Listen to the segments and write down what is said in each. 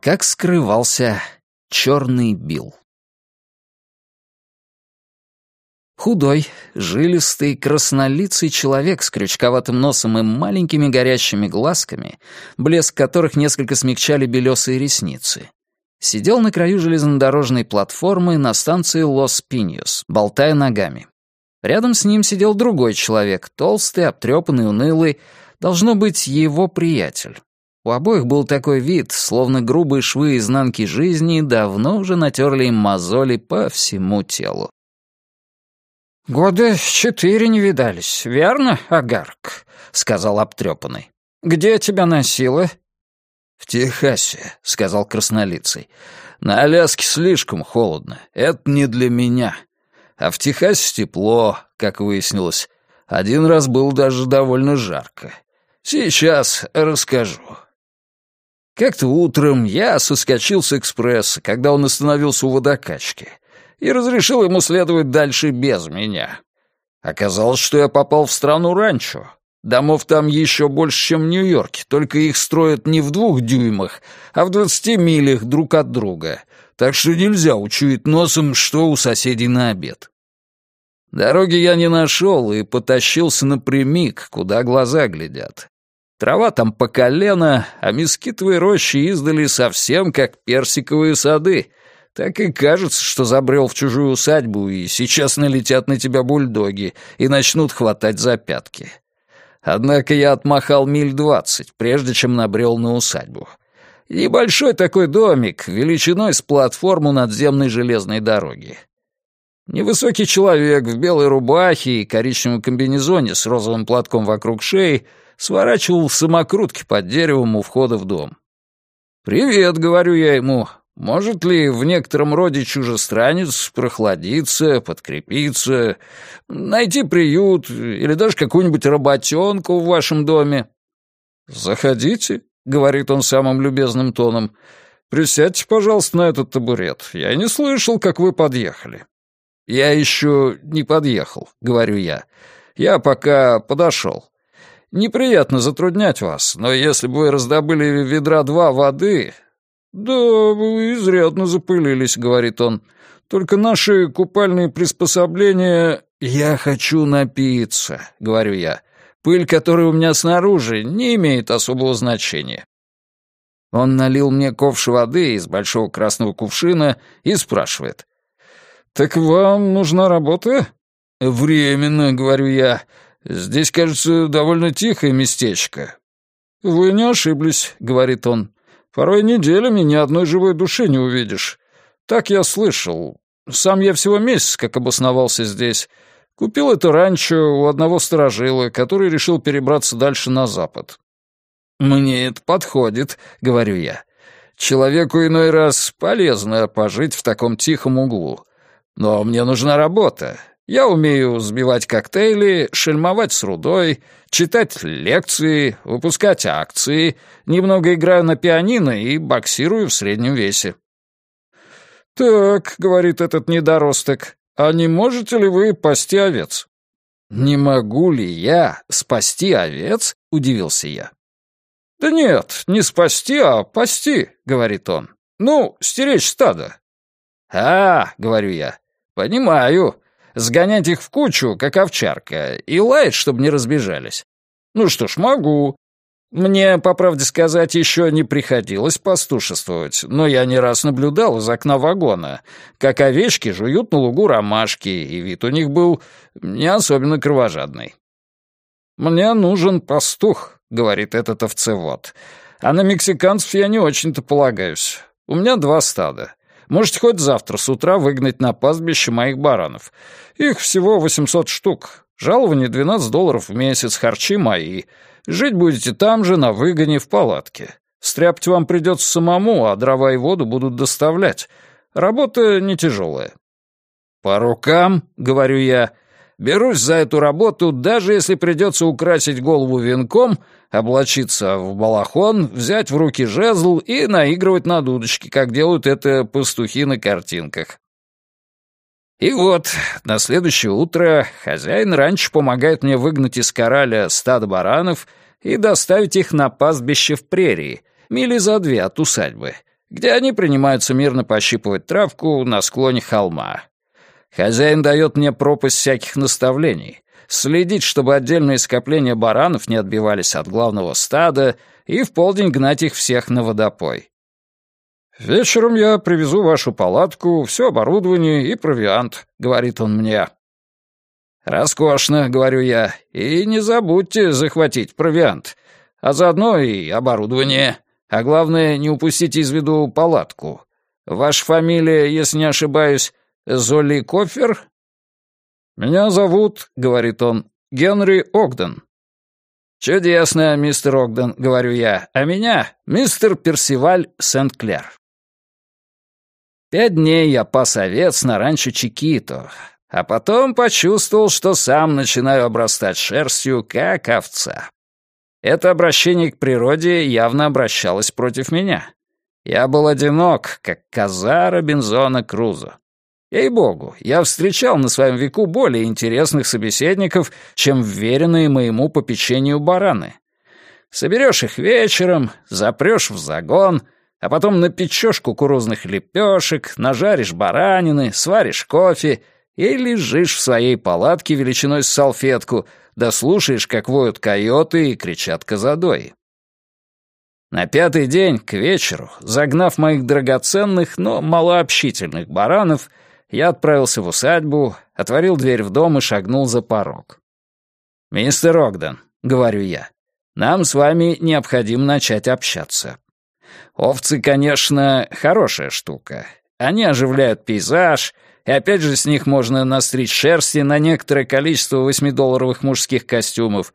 Как скрывался черный Билл. Худой, жилистый, краснолицый человек с крючковатым носом и маленькими горящими глазками, блеск которых несколько смягчали белесые ресницы, сидел на краю железнодорожной платформы на станции Лос-Пиньос, болтая ногами. Рядом с ним сидел другой человек, толстый, обтрепанный, унылый, должно быть, его приятель. У обоих был такой вид, словно грубые швы изнанки жизни давно уже натерли им мозоли по всему телу. «Года четыре не видались, верно, Агарк?» — сказал обтрепанный. «Где тебя носило?» «В Техасе», — сказал краснолицый. «На Аляске слишком холодно. Это не для меня. А в Техасе тепло, как выяснилось. Один раз было даже довольно жарко. Сейчас расскажу. Как-то утром я соскочил с экспресса, когда он остановился у водокачки, и разрешил ему следовать дальше без меня. Оказалось, что я попал в страну ранчо. Домов там еще больше, чем в Нью-Йорке, только их строят не в двух дюймах, а в двадцати милях друг от друга, так что нельзя учуять носом, что у соседей на обед. Дороги я не нашел и потащился напрямик, куда глаза глядят. Трава там по колено, а мескитовые рощи издали совсем как персиковые сады. Так и кажется, что забрел в чужую усадьбу, и сейчас налетят на тебя бульдоги и начнут хватать за пятки. Однако я отмахал миль двадцать, прежде чем набрел на усадьбу. Небольшой такой домик, величиной с платформу надземной железной дороги. Невысокий человек в белой рубахе и коричневом комбинезоне с розовым платком вокруг шеи — сворачивал самокрутки под деревом у входа в дом. «Привет», — говорю я ему, — «может ли в некотором роде чужестранец прохладиться, подкрепиться, найти приют или даже какую-нибудь работенку в вашем доме?» «Заходите», — говорит он самым любезным тоном, — «присядьте, пожалуйста, на этот табурет. Я не слышал, как вы подъехали». «Я еще не подъехал», — говорю я. «Я пока подошел». Неприятно затруднять вас, но если бы вы раздобыли ведра два воды...» «Да, вы изрядно запылились», — говорит он. «Только наши купальные приспособления...» «Я хочу напиться», — говорю я. «Пыль, которая у меня снаружи, не имеет особого значения». Он налил мне ковш воды из большого красного кувшина и спрашивает. «Так вам нужна работа?» «Временно», — говорю я. Здесь, кажется, довольно тихое местечко». «Вы не ошиблись», — говорит он. «Порой неделями ни одной живой души не увидишь. Так я слышал. Сам я всего месяц как обосновался здесь. Купил это ранчо у одного сторожила, который решил перебраться дальше на запад». «Мне это подходит», — говорю я. «Человеку иной раз полезно пожить в таком тихом углу. Но мне нужна работа, я умею сбивать коктейли, шельмовать с рудой, читать лекции, выпускать акции, немного играю на пианино и боксирую в среднем весе». «Так», — говорит этот недоросток, — «а не можете ли вы пасти овец?» «Не могу ли я спасти овец?» — удивился я. «Да нет, не спасти, а пасти», — говорит он. «Ну, стеречь стадо». «А, — говорю я, — понимаю сгонять их в кучу, как овчарка, и лаять, чтобы не разбежались. Ну что ж, могу. Мне, по правде сказать, еще не приходилось пастушествовать, но я не раз наблюдал из окна вагона, как овечки жуют на лугу ромашки, и вид у них был не особенно кровожадный. «Мне нужен пастух», — говорит этот овцевод. «А на мексиканцев я не очень-то полагаюсь. У меня два стада. Можете хоть завтра с утра выгнать на пастбище моих баранов. Их всего 800 штук. Жалование 12 долларов в месяц, харчи мои. Жить будете там же, на выгоне, в палатке. Стряпать вам придется самому, а дрова и воду будут доставлять. Работа не тяжелая. «По рукам», — говорю я. Берусь за эту работу, даже если придется украсить голову венком, облачиться в балахон, взять в руки жезл и наигрывать на дудочке, как делают это пастухи на картинках. И вот, на следующее утро хозяин раньше помогает мне выгнать из кораля стадо баранов и доставить их на пастбище в прерии, мили за две от усадьбы, где они принимаются мирно пощипывать травку на склоне холма. Хозяин дает мне пропасть всяких наставлений, следить, чтобы отдельные скопления баранов не отбивались от главного стада и в полдень гнать их всех на водопой. «Вечером я привезу вашу палатку, все оборудование и провиант», — говорит он мне. «Роскошно», — говорю я, — «и не забудьте захватить провиант, а заодно и оборудование, а главное, не упустите из виду палатку. Ваша фамилия, если не ошибаюсь, Золи Кофер?» «Меня зовут», — говорит он, — «Генри Огден». «Чудесно, мистер Огден», — говорю я, — «а меня — мистер Персиваль Сент-Клер». Пять дней я пас овец на ранчо Чикито, а потом почувствовал, что сам начинаю обрастать шерстью, как овца. Это обращение к природе явно обращалось против меня. Я был одинок, как коза Робинзона Крузо. Ей-богу, я встречал на своем веку более интересных собеседников, чем вверенные моему попечению бараны. Соберешь их вечером, запрешь в загон, а потом напечешь кукурузных лепешек, нажаришь баранины, сваришь кофе и лежишь в своей палатке величиной с салфетку, да слушаешь, как воют койоты и кричат козадои. На пятый день, к вечеру, загнав моих драгоценных, но малообщительных баранов, я отправился в усадьбу, отворил дверь в дом и шагнул за порог. «Мистер Огден», — говорю я, — «нам с вами необходимо начать общаться. Овцы, конечно, хорошая штука. Они оживляют пейзаж, и опять же с них можно настричь шерсти на некоторое количество восьмидолларовых мужских костюмов.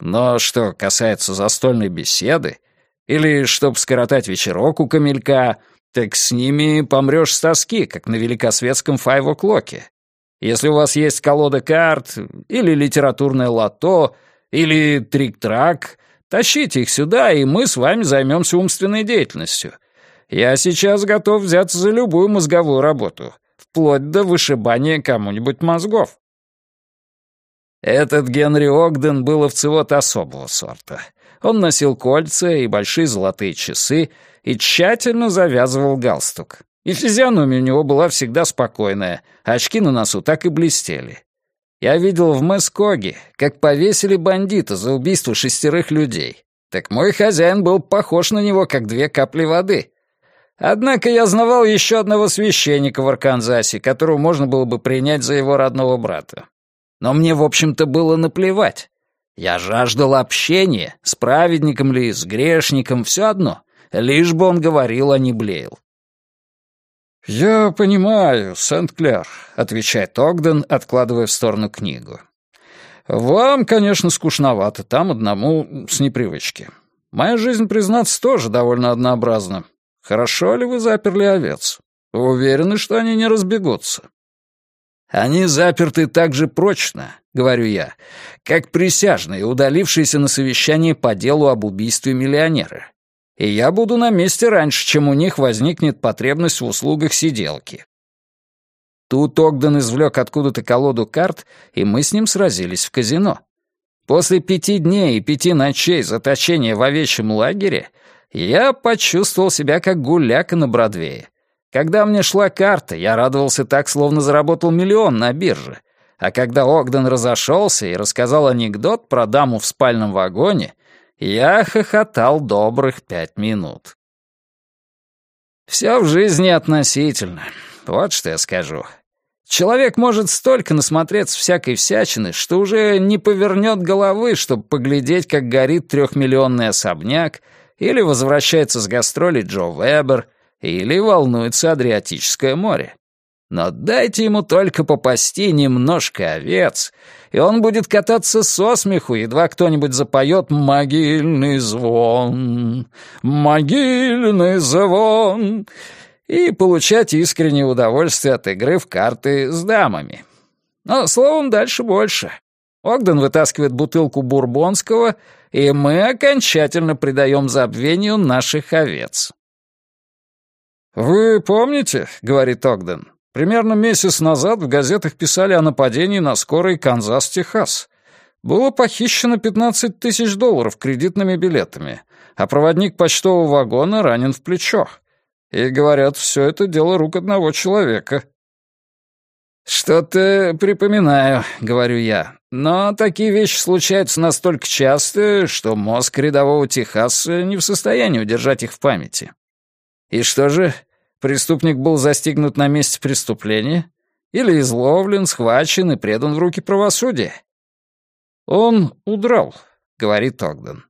Но что касается застольной беседы, или чтоб скоротать вечерок у камелька, так с ними помрёшь с тоски, как на великосветском файв-о'клоке. Если у вас есть колода карт, или литературное лото, или трик-трак, тащите их сюда, и мы с вами займемся умственной деятельностью. Я сейчас готов взяться за любую мозговую работу, вплоть до вышибания кому-нибудь мозгов. Этот Генри Огден был овцевод особого сорта. Он носил кольца и большие золотые часы и тщательно завязывал галстук. И физиономия у него была всегда спокойная, а очки на носу так и блестели. Я видел в Мэскоге, как повесили бандита за убийство шестерых людей. Так мой хозяин был похож на него, как две капли воды. Однако я знавал еще одного священника в Арканзасе, которого можно было бы принять за его родного брата. Но мне, в общем-то, было наплевать. Я жаждал общения, с праведником ли, с грешником, все одно, лишь бы он говорил, а не блеял. «Я понимаю, Сент-Кляр», — отвечает Огден, откладывая в сторону книгу. «Вам, конечно, скучновато, там одному с непривычки. Моя жизнь, признаться, тоже довольно однообразна. Хорошо ли вы заперли овец? Вы уверены, что они не разбегутся?» «Они заперты так же прочно», — говорю я, «как присяжные, удалившиеся на совещание по делу об убийстве миллионера. И я буду на месте раньше, чем у них возникнет потребность в услугах сиделки». Тут Огден извлек откуда-то колоду карт, и мы с ним сразились в казино. После пяти дней и пяти ночей заточения в овечьем лагере я почувствовал себя как гуляка на Бродвее. Когда мне шла карта, я радовался так, словно заработал миллион на бирже. А когда Огден разошелся и рассказал анекдот про даму в спальном вагоне, я хохотал добрых пять минут. Все в жизни относительно. Вот что я скажу. Человек может столько насмотреться всякой всячины, что уже не повернет головы, чтобы поглядеть, как горит трехмиллионный особняк, или возвращается с гастролей Джо Вебер — или волнуется Адриатическое море. Но дайте ему только попасти немножко овец, и он будет кататься со смеху, едва кто-нибудь запоет «Могильный звон, могильный звон» и получать искреннее удовольствие от игры в карты с дамами. Но, словом, дальше больше. Огден вытаскивает бутылку бурбонского, и мы окончательно придаем забвению наших овец. «Вы помните, — говорит Огден, — примерно месяц назад в газетах писали о нападении на скорый Канзас-Техас. Было похищено 15 тысяч долларов кредитными билетами, а проводник почтового вагона ранен в плечо. И, говорят, все это дело рук одного человека». «Что-то припоминаю», — говорю я. «Но такие вещи случаются настолько часто, что мозг рядового Техаса не в состоянии удержать их в памяти». «И что же, преступник был застигнут на месте преступления? Или изловлен, схвачен и предан в руки правосудия?» «Он удрал», — говорит Огден.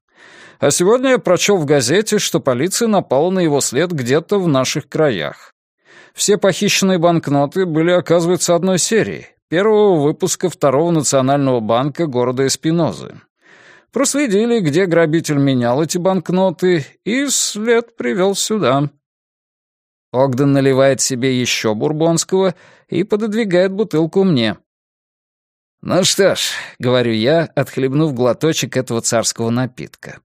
«А сегодня я прочел в газете, что полиция напала на его след где-то в наших краях. Все похищенные банкноты были, оказывается, одной серии, первого выпуска Второго национального банка города Эспинозы. Проследили, где грабитель менял эти банкноты, и след привел сюда. Огден наливает себе еще бурбонского и пододвигает бутылку мне. «Ну что ж», — говорю я, отхлебнув глоточек этого царского напитка.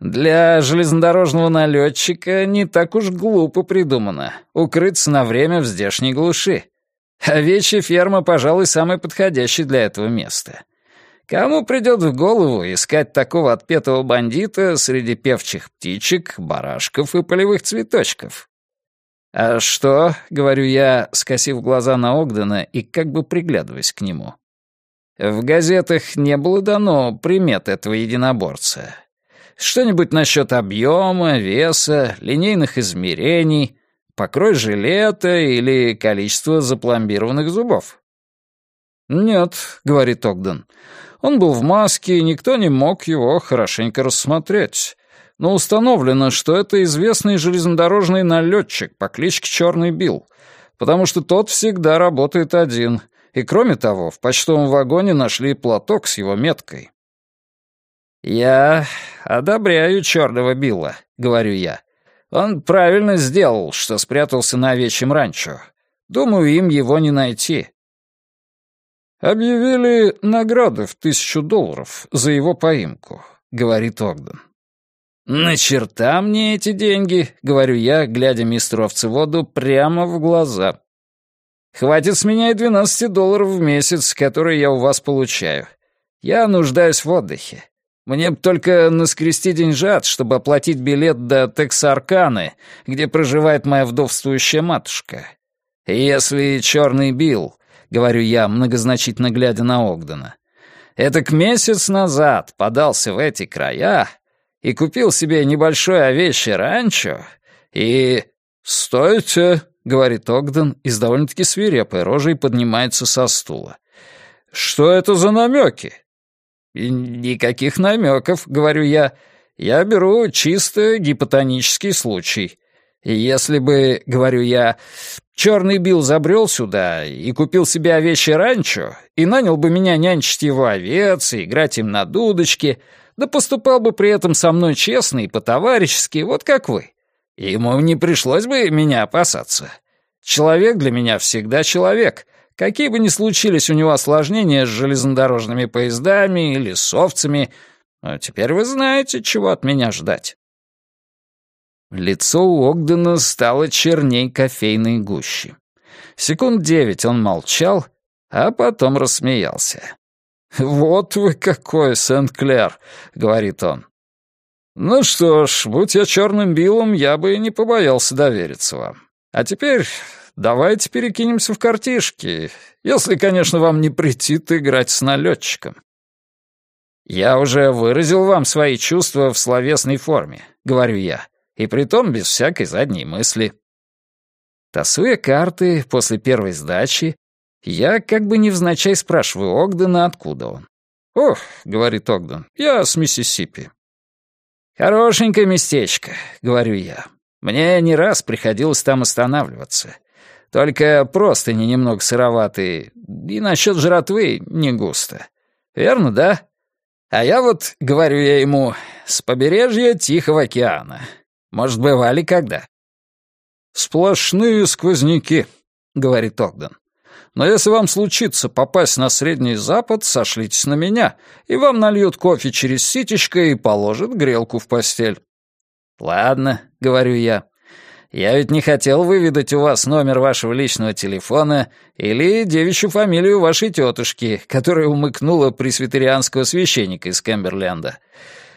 Для железнодорожного налетчика не так уж глупо придумано укрыться на время в здешней глуши. Овечья ферма, пожалуй, самый подходящий для этого места. Кому придет в голову искать такого отпетого бандита среди певчих птичек, барашков и полевых цветочков? «А что?» — говорю я, скосив глаза на Огдена и как бы приглядываясь к нему. В газетах не было дано примет этого единоборца. Что-нибудь насчет объема, веса, линейных измерений, покрой жилета или количество запломбированных зубов? «Нет», — говорит Огден. «Он был в маске, и никто не мог его хорошенько рассмотреть. Но установлено, что это известный железнодорожный налетчик по кличке Черный Билл, потому что тот всегда работает один. И кроме того, в почтовом вагоне нашли платок с его меткой. «Я одобряю черного Билла», — говорю я. «Он правильно сделал, что спрятался на овечьем ранчо. Думаю, им его не найти». «Объявили награды в тысячу долларов за его поимку», — говорит Огден. «На черта мне эти деньги», — говорю я, глядя мистеру овцеводу прямо в глаза. «Хватит с меня и 12 долларов в месяц, которые я у вас получаю. Я нуждаюсь в отдыхе. Мне бы только наскрести деньжат, чтобы оплатить билет до Тексарканы, где проживает моя вдовствующая матушка. Если черный Билл, — говорю я, многозначительно глядя на Огдена, — это к месяц назад подался в эти края и купил себе небольшое овечье ранчо, и... «Стойте!» — говорит Огден и с довольно-таки свирепой рожей поднимается со стула. «Что это за намеки? «Никаких намеков», — говорю я. «Я беру чисто гипотонический случай. Если бы, — говорю я, — черный Билл забрел сюда и купил себе овечье ранчо и нанял бы меня нянчить его овец и играть им на дудочке, да поступал бы при этом со мной честно и по-товарищески, вот как вы, ему не пришлось бы меня опасаться. Человек для меня всегда человек — Какие бы ни случились у него осложнения с железнодорожными поездами или с овцами, но теперь вы знаете, чего от меня ждать. Лицо у Огдена стало черней кофейной гущи. Секунд девять он молчал, а потом рассмеялся. «Вот вы какой, Сент-Клер!» — говорит он. «Ну что ж, будь я черным Биллом, я бы и не побоялся довериться вам. А теперь Давайте перекинемся в картишки, если, конечно, вам не претит играть с налетчиком. Я уже выразил вам свои чувства в словесной форме, говорю я, и притом без всякой задней мысли. Тасуя карты после первой сдачи, я как бы невзначай спрашиваю Огдена, откуда он. «Ох», — говорит Огден, — «я с Миссисипи». «Хорошенькое местечко», — говорю я. «Мне не раз приходилось там останавливаться. Только просто не немного сыроватые, и насчет жратвы не густо. Верно, да? А я вот, говорю я ему, с побережья Тихого океана. Может, бывали когда? «Сплошные сквозняки», — говорит Огден. Но если вам случится попасть на Средний Запад, сошлитесь на меня, и вам нальют кофе через ситечко и положат грелку в постель». «Ладно», — говорю я. «Я ведь не хотел выведать у вас номер вашего личного телефона или девичью фамилию вашей тетушки, которая умыкнула пресвитерианского священника из Кэмберленда.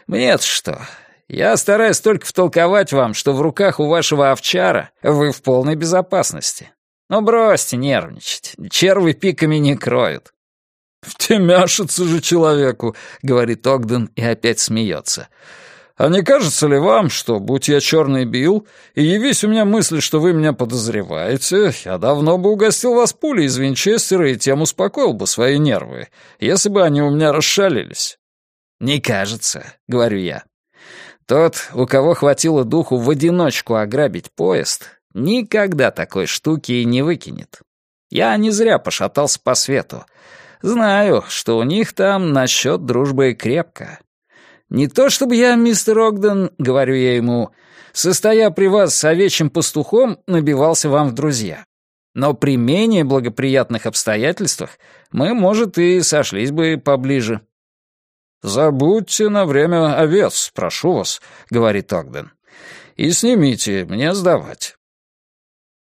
Мне-то что? Я стараюсь только втолковать вам, что в руках у вашего овчара вы в полной безопасности. Ну бросьте нервничать, червы пиками не кроют». «Втемяшится же человеку», — говорит Огден и опять смеется. «А не кажется ли вам, что, будь я черный Билл, и явись у меня мысль, что вы меня подозреваете, я давно бы угостил вас пулей из Винчестера и тем успокоил бы свои нервы, если бы они у меня расшалились?» «Не кажется», — говорю я. Тот, у кого хватило духу в одиночку ограбить поезд, никогда такой штуки и не выкинет. Я не зря пошатался по свету. Знаю, что у них там насчет дружбы крепко. Не то чтобы я, мистер Огден, говорю я ему, состоя при вас с овечьим пастухом, набивался вам в друзья. Но при менее благоприятных обстоятельствах мы, может, и сошлись бы поближе. «Забудьте на время овец, прошу вас», — говорит Огден. «И снимите, мне сдавать».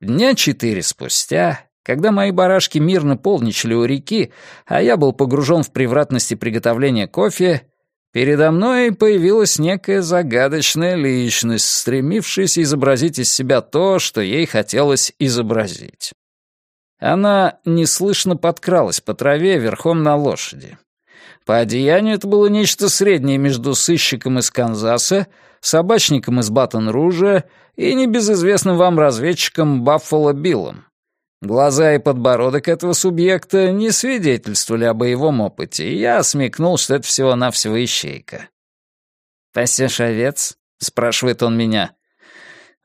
Дня четыре спустя, когда мои барашки мирно полничали у реки, а я был погружен в превратности приготовления кофе, передо мной появилась некая загадочная личность, стремившаяся изобразить из себя то, что ей хотелось изобразить. Она неслышно подкралась по траве верхом на лошади. По одеянию это было нечто среднее между сыщиком из Канзаса, собачником из Баттон-Ружа и небезызвестным вам разведчиком Баффало Биллом. Глаза и подбородок этого субъекта не свидетельствовали о боевом опыте, и я смекнул, что это всего-навсего ищейка. «Пасешь овец?» — спрашивает он меня.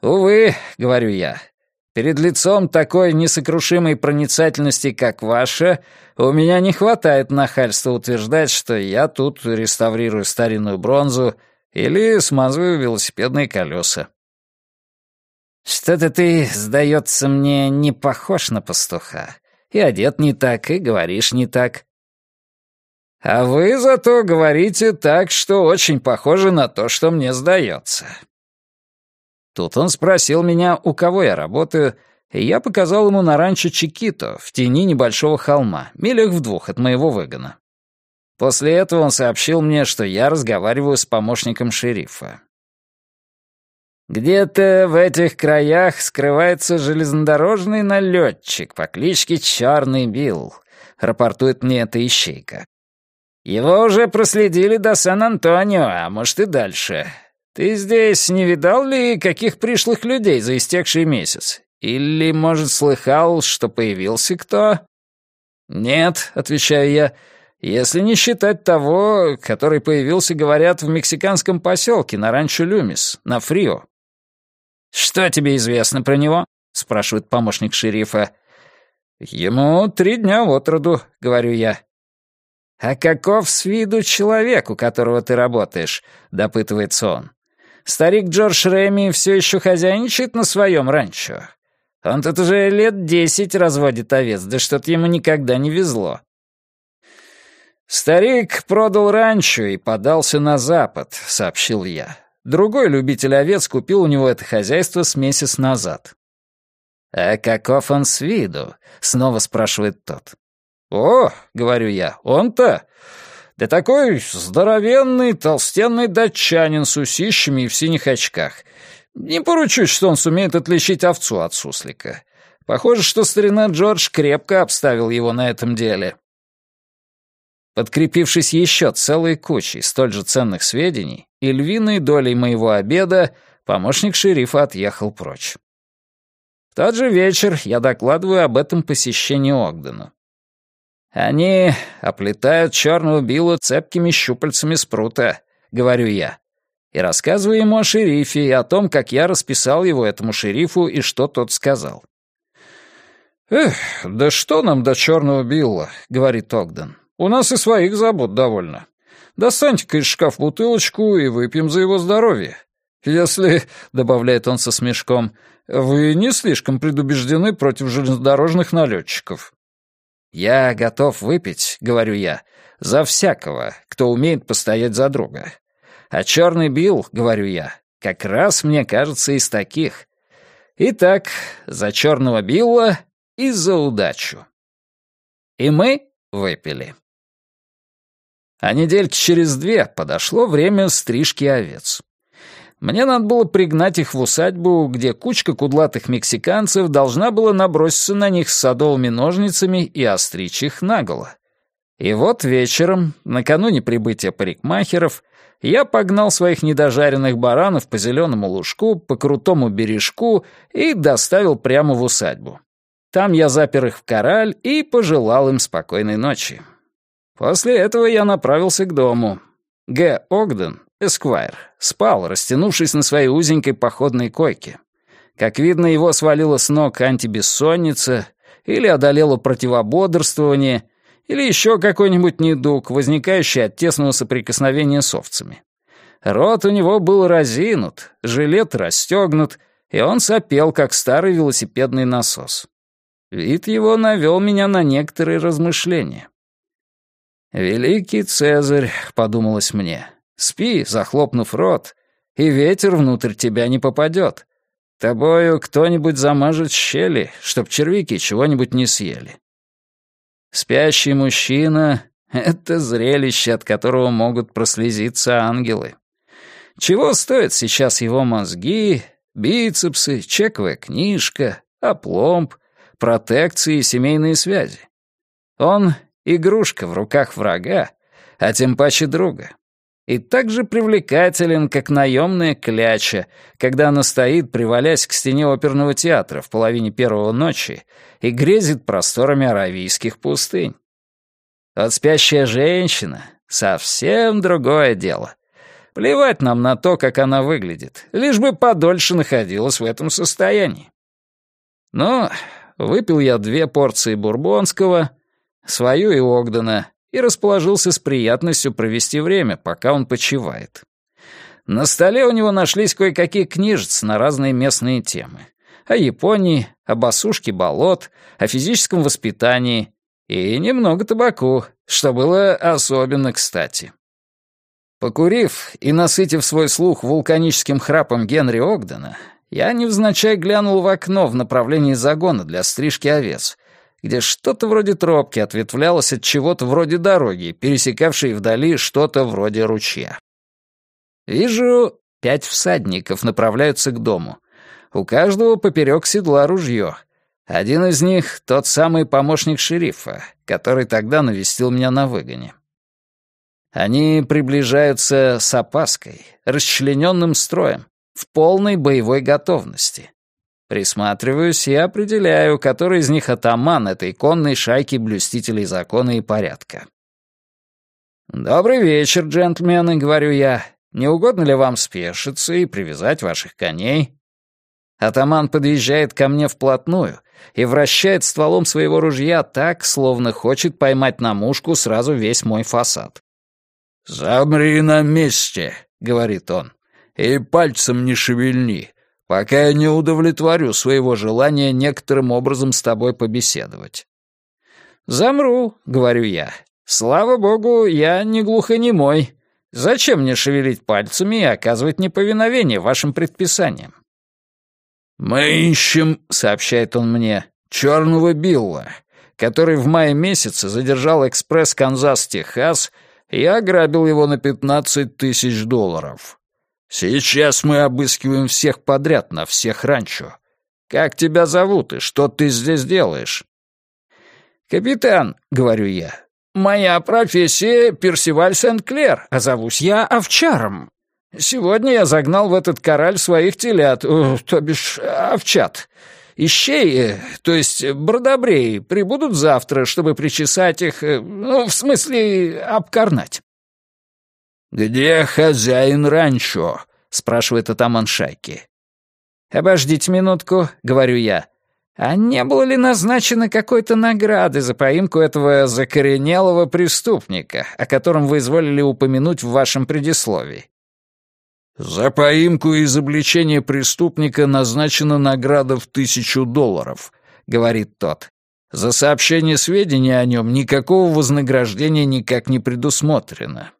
«Увы», — говорю я, Перед лицом такой несокрушимой проницательности, как ваша, у меня не хватает нахальства утверждать, что я тут реставрирую старинную бронзу или смазываю велосипедные колеса. Что-то ты, сдается мне, не похож на пастуха. И одет не так, и говоришь не так. А вы зато говорите так, что очень похоже на то, что мне сдается. Тут он спросил меня, у кого я работаю, и я показал ему на ранчо Чикито, в тени небольшого холма, милях в двух от моего выгона. После этого он сообщил мне, что я разговариваю с помощником шерифа. «Где-то в этих краях скрывается железнодорожный налетчик по кличке Чарный Билл», — рапортует мне эта ищейка. «Его уже проследили до Сан-Антонио, а может и дальше. Ты здесь не видал ли каких пришлых людей за истекший месяц? Или, может, слыхал, что появился кто?» «Нет», — отвечаю я, — «если не считать того, который появился, говорят, в мексиканском поселке на ранчо Люмис, на Фрио». «Что тебе известно про него?» — спрашивает помощник шерифа. «Ему три дня от роду», — говорю я. «А каков с виду человек, у которого ты работаешь?» — допытывается он. Старик Джордж Реми все еще хозяйничает на своем ранчо. Он тут уже лет десять разводит овец, да что-то ему никогда не везло. «Старик продал ранчо и подался на запад», — сообщил я. Другой любитель овец купил у него это хозяйство с месяц назад. «А каков он с виду?» — снова спрашивает тот. «О, — говорю я, — он-то да такой здоровенный, толстенный датчанин с усищами и в синих очках. Не поручусь, что он сумеет отличить овцу от суслика. Похоже, что старина Джордж крепко обставил его на этом деле. Подкрепившись еще целой кучей столь же ценных сведений и львиной долей моего обеда, помощник шерифа отъехал прочь. В тот же вечер я докладываю об этом посещении Огдену. «Они оплетают черного Билла цепкими щупальцами спрута», — говорю я. И рассказываю ему о шерифе и о том, как я расписал его этому шерифу и что тот сказал. «Эх, да что нам до черного Билла», — говорит Огден. «У нас и своих забот довольно. Достаньте-ка из шкаф бутылочку и выпьем за его здоровье. Если, — добавляет он со смешком, — вы не слишком предубеждены против железнодорожных налетчиков». Я готов выпить, говорю я, за всякого, кто умеет постоять за друга. А черный Билл, говорю я, как раз, мне кажется, из таких. Итак, за черного Билла и за удачу. И мы выпили. А недельки через две подошло время стрижки овец. Мне надо было пригнать их в усадьбу, где кучка кудлатых мексиканцев должна была наброситься на них с садовыми ножницами и остричь их наголо. И вот вечером, накануне прибытия парикмахеров, я погнал своих недожаренных баранов по зеленому лужку, по крутому бережку и доставил прямо в усадьбу. Там я запер их в кораль и пожелал им спокойной ночи. После этого я направился к дому. Г. Огден, Эсквайр, спал, растянувшись на своей узенькой походной койке. Как видно, его свалило с ног антибессонница или одолело противободрствование, или еще какой-нибудь недуг, возникающий от тесного соприкосновения с овцами. Рот у него был разинут, жилет расстегнут, и он сопел, как старый велосипедный насос. Вид его навел меня на некоторые размышления. «Великий Цезарь», — подумалось мне, Спи, захлопнув рот, и ветер внутрь тебя не попадет. Тобою кто-нибудь замажет щели, чтоб червяки чего-нибудь не съели. Спящий мужчина — это зрелище, от которого могут прослезиться ангелы. Чего стоят сейчас его мозги, бицепсы, чековая книжка, опломб, протекции и семейные связи? Он — игрушка в руках врага, а тем паче друга и так же привлекателен, как наемная кляча, когда она стоит, привалясь к стене оперного театра в половине первого ночи и грезит просторами аравийских пустынь. Вот спящая женщина — совсем другое дело. Плевать нам на то, как она выглядит, лишь бы подольше находилась в этом состоянии. Но выпил я две порции бурбонского, свою и Огдена, и расположился с приятностью провести время, пока он почивает. На столе у него нашлись кое-какие книжцы на разные местные темы. О Японии, об осушке болот, о физическом воспитании и немного табаку, что было особенно кстати. Покурив и насытив свой слух вулканическим храпом Генри Огдена, я невзначай глянул в окно в направлении загона для стрижки овец где что-то вроде тропки ответвлялось от чего-то вроде дороги, пересекавшей вдали что-то вроде ручья. Вижу, пять всадников направляются к дому. У каждого поперек седла ружье. Один из них — тот самый помощник шерифа, который тогда навестил меня на выгоне. Они приближаются с опаской, расчлененным строем, в полной боевой готовности. Присматриваюсь и определяю, который из них атаман этой конной шайки блюстителей закона и порядка. «Добрый вечер, джентльмены», — говорю я. «Не угодно ли вам спешиться и привязать ваших коней?» Атаман подъезжает ко мне вплотную и вращает стволом своего ружья так, словно хочет поймать на мушку сразу весь мой фасад. «Замри на месте», — говорит он, — «и пальцем не шевельни, пока я не удовлетворю своего желания некоторым образом с тобой побеседовать». «Замру», — говорю я. «Слава богу, я не глухонемой. Зачем мне шевелить пальцами и оказывать неповиновение вашим предписаниям?» «Мы ищем», — сообщает он мне, — «черного Билла, который в мае месяце задержал экспресс Канзас-Техас и ограбил его на пятнадцать тысяч долларов. Сейчас мы обыскиваем всех подряд на всех ранчо. Как тебя зовут и что ты здесь делаешь?» «Капитан», — говорю я, — «моя профессия Персиваль Сент-Клер, а зовусь я овчаром. Сегодня я загнал в этот кораль своих телят, э, то бишь овчат. Ищей, э, то есть бродобрей, прибудут завтра, чтобы причесать их, э, ну, в смысле, обкорнать. «Где хозяин ранчо?» — спрашивает атаман шайки. «Обождите минутку», — говорю я. «А не было ли назначено какой-то награды за поимку этого закоренелого преступника, о котором вы изволили упомянуть в вашем предисловии?» «За поимку и изобличение преступника назначена награда в тысячу долларов», — говорит тот. За сообщение сведений о нем никакого вознаграждения никак не предусмотрено.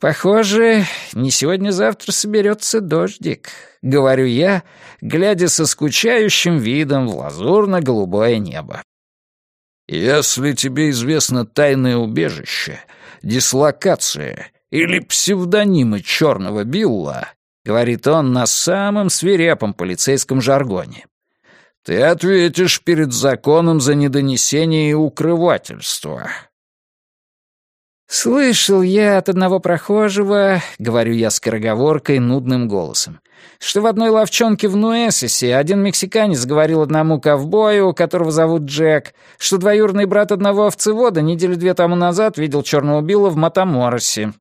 «Похоже, не сегодня-завтра соберется дождик», — говорю я, глядя со скучающим видом в лазурно-голубое небо. «Если тебе известно тайное убежище, дислокация или псевдонимы черного Билла», — говорит он на самом свирепом полицейском жаргоне, «ты ответишь перед законом за недонесение и укрывательство». «Слышал я от одного прохожего, — говорю я скороговоркой, нудным голосом, — что в одной ловчонке в Нуэссесе один мексиканец говорил одному ковбою, которого зовут Джек, что двоюродный брат одного овцевода неделю две тому назад видел черного Билла в Матаморосе».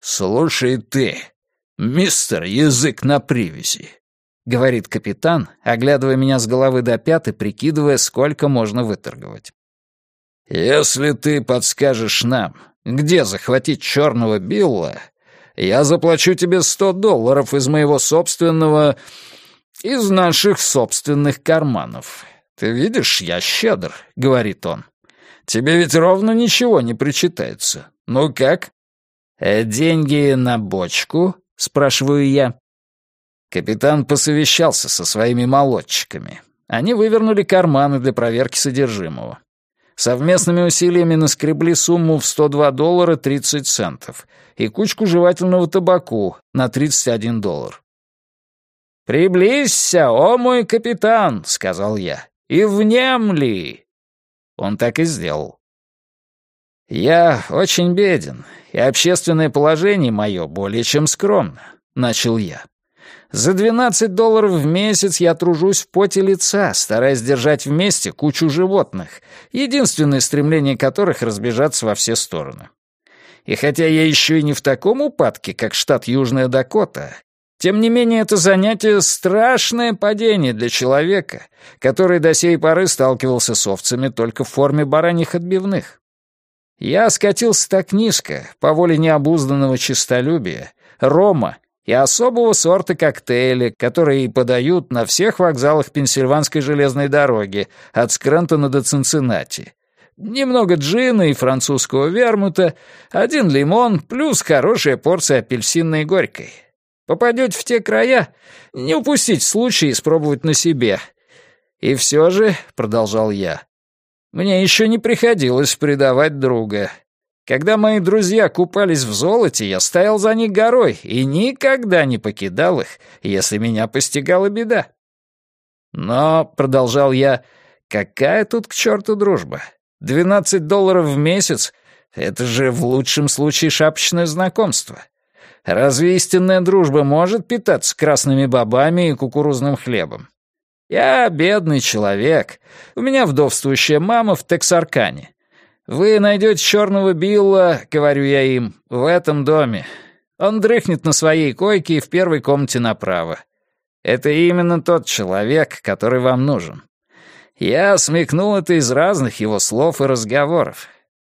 «Слушай ты, мистер Язык на привязи», — говорит капитан, оглядывая меня с головы до пят и прикидывая, сколько можно выторговать. «Если ты подскажешь нам, где захватить черного Билла, я заплачу тебе сто долларов из моего собственного... из наших собственных карманов. Ты видишь, я щедр», — говорит он. «Тебе ведь ровно ничего не причитается. Ну как?» «Э, «Деньги на бочку?» — спрашиваю я. Капитан посовещался со своими молодчиками. Они вывернули карманы для проверки содержимого. Совместными усилиями наскребли сумму в 102 доллара 30 центов и кучку жевательного табаку на 31 доллар. «Приблизься, о мой капитан!» — сказал я. «И внемли!» Он так и сделал. «Я очень беден, и общественное положение мое более чем скромно», — начал я. За 12 долларов в месяц я тружусь в поте лица, стараясь держать вместе кучу животных, единственное стремление которых — разбежаться во все стороны. И хотя я еще и не в таком упадке, как штат Южная Дакота, тем не менее это занятие — страшное падение для человека, который до сей поры сталкивался с овцами только в форме бараньих отбивных. Я скатился так низко, по воле необузданного честолюбия, рома и особого сорта коктейли, которые подают на всех вокзалах Пенсильванской железной дороги, от Скрентона до Цинциннати. Немного джина и французского вермута, один лимон, плюс хорошая порция апельсинной горькой. Попадете в те края, не упустить случай испробовать на себе. И все же, — продолжал я, — мне еще не приходилось предавать друга. Когда мои друзья купались в золоте, я стоял за них горой и никогда не покидал их, если меня постигала беда. Но, — продолжал я, — какая тут к черту дружба? Двенадцать долларов в месяц — это же в лучшем случае шапочное знакомство. Разве истинная дружба может питаться красными бобами и кукурузным хлебом? Я бедный человек. У меня вдовствующая мама в Тексаркане. «Вы найдете черного Билла, — говорю я им, — в этом доме. Он дрыхнет на своей койке в первой комнате направо. Это именно тот человек, который вам нужен. Я смекнул это из разных его слов и разговоров.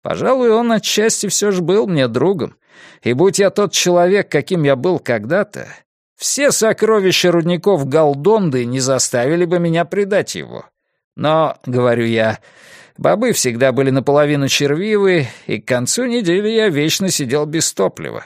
Пожалуй, он отчасти все же был мне другом, и будь я тот человек, каким я был когда-то, все сокровища рудников Галдонды не заставили бы меня предать его. Но, — говорю я, — Бобы всегда были наполовину червивые, и к концу недели я вечно сидел без топлива.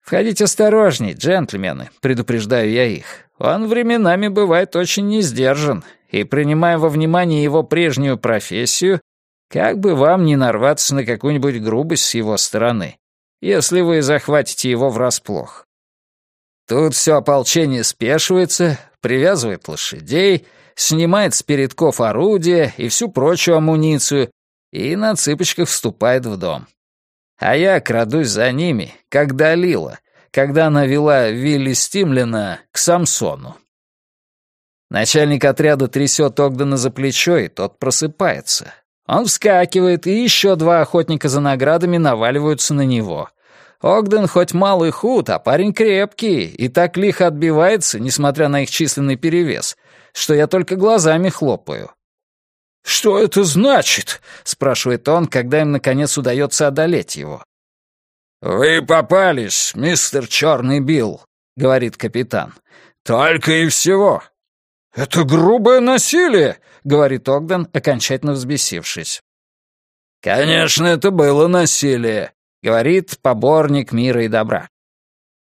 «Входите осторожней, джентльмены», — предупреждаю я их. «Он временами бывает очень несдержан, и, принимая во внимание его прежнюю профессию, как бы вам не нарваться на какую-нибудь грубость с его стороны, если вы захватите его врасплох». Тут все ополчение спешивается, привязывает лошадей — снимает с передков орудия и всю прочую амуницию и на цыпочках вступает в дом. А я крадусь за ними, как Далила, когда она вела Вилли Стимлина к Самсону. Начальник отряда трясет Огдена за плечо, и тот просыпается. Он вскакивает, и еще два охотника за наградами наваливаются на него. Огден хоть малый худ, а парень крепкий, и так лихо отбивается, несмотря на их численный перевес, что я только глазами хлопаю. «Что это значит?» — спрашивает он, когда им, наконец, удается одолеть его. «Вы попались, мистер Черный Билл», — говорит капитан. «Только и всего». «Это грубое насилие!» — говорит Огден, окончательно взбесившись. «Конечно, это было насилие», — говорит поборник мира и добра.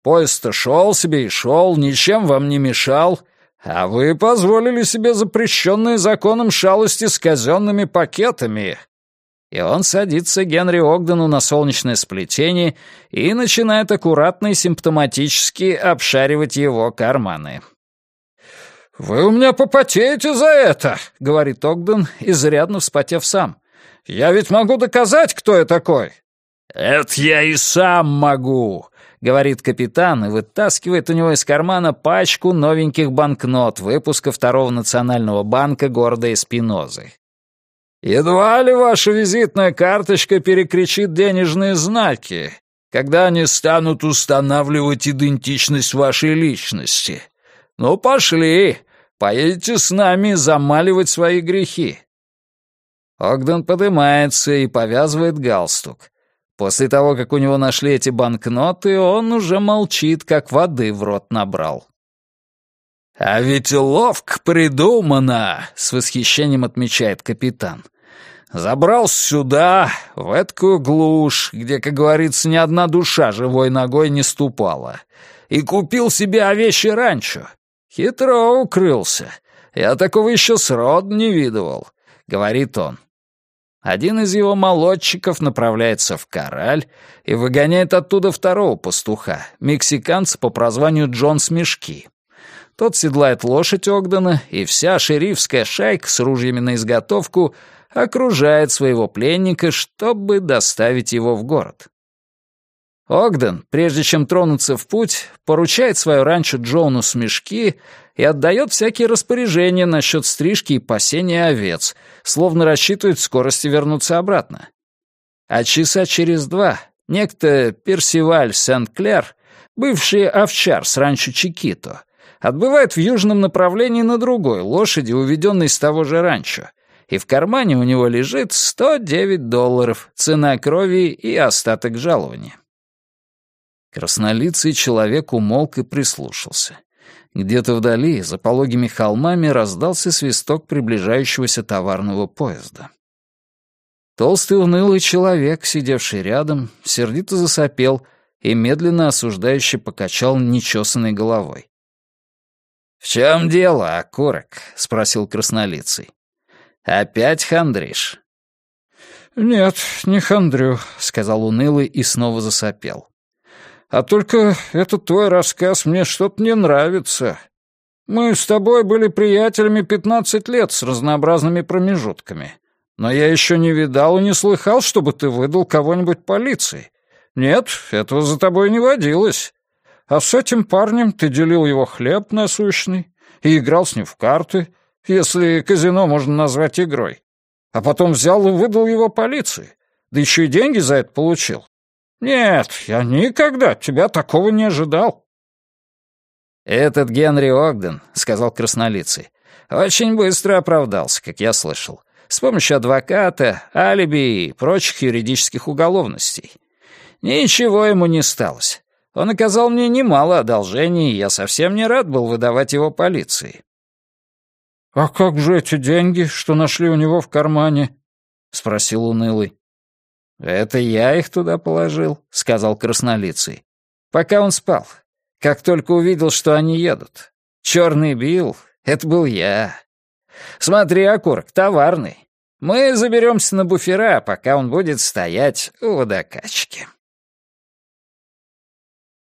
«Поезд-то шел себе и шел, ничем вам не мешал, а вы позволили себе запрещенные законом шалости с казенными пакетами». И он садится Генри Огдену на солнечное сплетение и начинает аккуратно и симптоматически обшаривать его карманы. «Вы у меня попотеете за это», — говорит Огден, изрядно вспотев сам. «Я ведь могу доказать, кто я такой». «Это я и сам могу», — говорит капитан и вытаскивает у него из кармана пачку новеньких банкнот выпуска Второго национального банка города Эспинозы. «Едва ли ваша визитная карточка перекричит денежные знаки, когда они станут устанавливать идентичность вашей личности. «Ну, пошли! Поедете с нами замаливать свои грехи!» Огден поднимается и повязывает галстук. После того, как у него нашли эти банкноты, он уже молчит, как воды в рот набрал. «А ведь ловко придумано!» — с восхищением отмечает капитан. «Забрался сюда, в эткую глушь, где, как говорится, ни одна душа живой ногой не ступала, и купил себе овечье ранчо, «Хитро укрылся. Я такого еще срод не видывал», — говорит он. Один из его молодчиков направляется в Кораль и выгоняет оттуда второго пастуха, мексиканца по прозванию Джон Смешки. Тот седлает лошадь Огдена, и вся шерифская шайка с ружьями на изготовку окружает своего пленника, чтобы доставить его в город. Огден, прежде чем тронуться в путь, поручает свое ранчо Джону Смешки и отдает всякие распоряжения насчет стрижки и пасения овец, словно рассчитывает скорости вернуться обратно. А часа через два некто Персиваль Сент-Клер, бывший овчар с ранчо Чикито, отбывает в южном направлении на другой лошади, уведенной с того же ранчо, и в кармане у него лежит 109 долларов, цена крови и остаток жалования. Краснолицый человек умолк и прислушался. Где-то вдали, за пологими холмами, раздался свисток приближающегося товарного поезда. Толстый унылый человек, сидевший рядом, сердито засопел и медленно осуждающе покачал нечесанной головой. «В чем дело, окурок?» — спросил краснолицый. «Опять хандришь?» «Нет, не хандрю», — сказал унылый и снова засопел. А только этот твой рассказ мне что-то не нравится. Мы с тобой были приятелями пятнадцать лет с разнообразными промежутками. Но я еще не видал и не слыхал, чтобы ты выдал кого-нибудь полиции. Нет, этого за тобой не водилось. А с этим парнем ты делил его хлеб насущный и играл с ним в карты, если казино можно назвать игрой. А потом взял и выдал его полиции. Да еще и деньги за это получил. «Нет, я никогда от тебя такого не ожидал». «Этот Генри Огден», — сказал краснолицый, — «очень быстро оправдался, как я слышал, с помощью адвоката, алиби и прочих юридических уголовностей. Ничего ему не сталось. Он оказал мне немало одолжений, и я совсем не рад был выдавать его полиции». «А как же эти деньги, что нашли у него в кармане?» — спросил унылый. «Это я их туда положил», — сказал краснолицый. «Пока он спал. Как только увидел, что они едут. Черный Билл — это был я. Смотри, окурок, товарный. Мы заберемся на буфера, пока он будет стоять у водокачки».